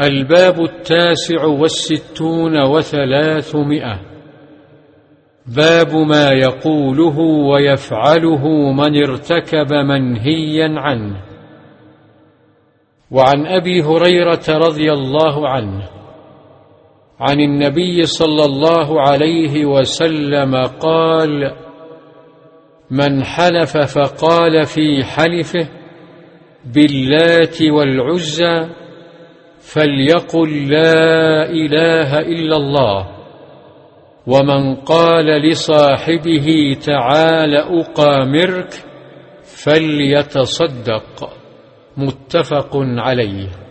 الباب التاسع والستون وثلاثمائة. باب ما يقوله ويفعله من ارتكب منهيا عنه. وعن أبي هريرة رضي الله عنه عن النبي صلى الله عليه وسلم قال من حلف فقال في حلفه باللات والعزى فليقل لا إله إلا الله. ومن قال لصاحبه تعال أقامرك فليتصدق. متفق عليه.